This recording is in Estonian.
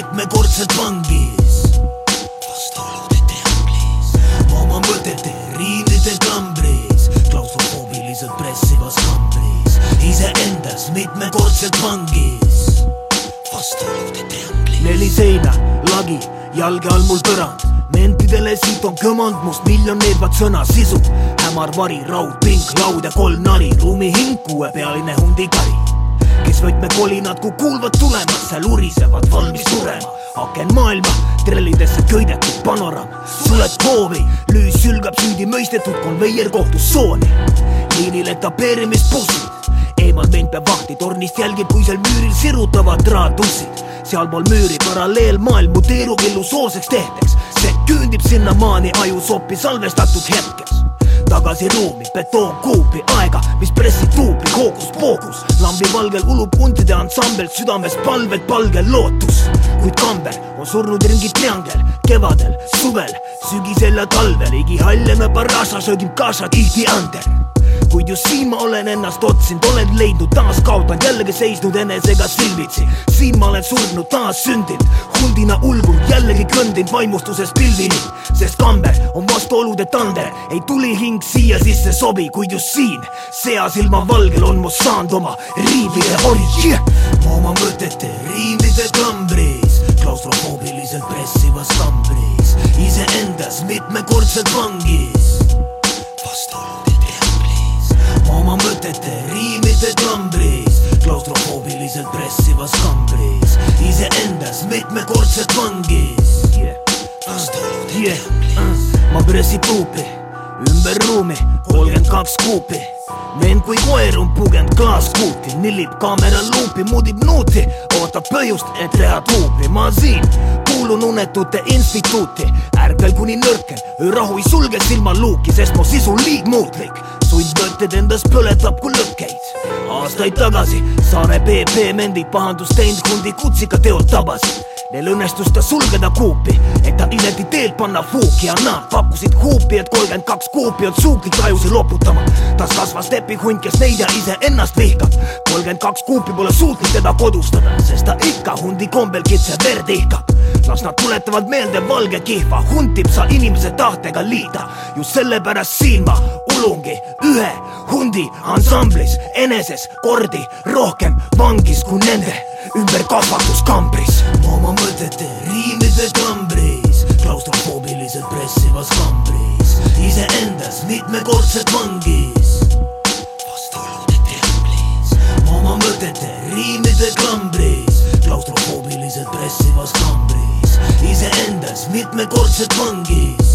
mitmekordselt vangis. vastuolude trianglis, oma mõtete riimide kambris, klaustrofoobiliselt pressivas kambris, iseendas mitmekordselt vangis. vastuolude trianglis. neli seina, lagi, jalge all mul põrand, mentidele siit on kõmand must miljon needvat sõna sisu, hämar vari, raud, pink, laud ja kolm nali, ruumi hing, kuuepealine hundikari kes võtmekolinad, kui kuulvad tulemas, seal urisevad valmis surema. aken maailma, trellidesse köidetud panoraam, suled hoovi, lüüs sülgab süüdi mõistetud konveier kohtussooni. liinil etapeerimispussid, eemal meentpäevvahti tornist jälgib, kui seal müüril sirutavad traadussid. sealpool müüri paralleelmaailm muteerub illusoorseks tehteks, see küündib sinnamaani ajusoppi salvestatud hetkes tagasi ruumi, betoonkuupi, aega, mis pressib tuubi, hookus-pookus. lambi valgel ulub huntide ansambel, südames palved, palgel lootus. kuid kamber on surnud ringi triangel, kevadel, suvel, sügisel ja talvel, igihallane paraša söögib kaša tihti under just siin ma olen ennast otsinud, olen leidnud, taas kaotanud, jällegi seisnud enesega silmitsi. siin ma olen surnud, taas sündinud, hundina ulgunud, jällegi kõndinud vaimustuses pilvini. sest kamber on vastuolude tander, ei tulihing siia sisse sobi, kuid just siin, seasilma valgel on must saanud oma riivide ori yeah!. ma oma mõtete riivide kambris, klaustrofoobiliselt pressivas kambris, iseendas mitmekordselt vangis klaustrofoobiliselt pressivas kambris, iseendas mitmekordselt vangis yeah.. vastuolude yeah. trianglis. ma pressin tuupi, ümber ruumi, kolmkümmend kaks kuupi. vend kui koer on pugenud klaaskuuti, nillib kaamera luupi, mudib nuuti, ootab põhjust, et teha tuupi. ma siin kuulun unetute instituuti, ärkvel kuni nõrken, öörahu ei sulge silmaluuki, sest mu sisu liig muutlik. sundmõtted endas põletab kui lõkkeid. Aastaid tagasi Saare PP mendid pahandust teinud hundi kutsika teod tabasid. Neil õnnestus ta sulgeda kuupi, et ta identiteet panna fuuki ja nad pakkusid huupi, et kolmkümmend kaks kuupi on suutlik ajusid loputama. tas kasvas tepihunt, kes neid ja iseennast vihkab. kolmkümmend kaks kuupi pole suutnud teda kodustada, sest ta ikka hundi kombel kitse verd ihkab. las nad tuletavad meelde valge kihva, huntib sa inimese tahtega liita. just sellepärast siin ma kulungi ühe hundi ansamblis eneses kordi rohkem vangis kui nende ümber kasvatuskambris. oma mõtete riimide kambris, klaustrofoobiliselt pressivas kambris, iseendas mitmekordselt vangis. vastuolude trianglis, oma mõtete riimide kambris, klaustrofoobiliselt pressivas kambris, iseendas mitmekordselt vangis.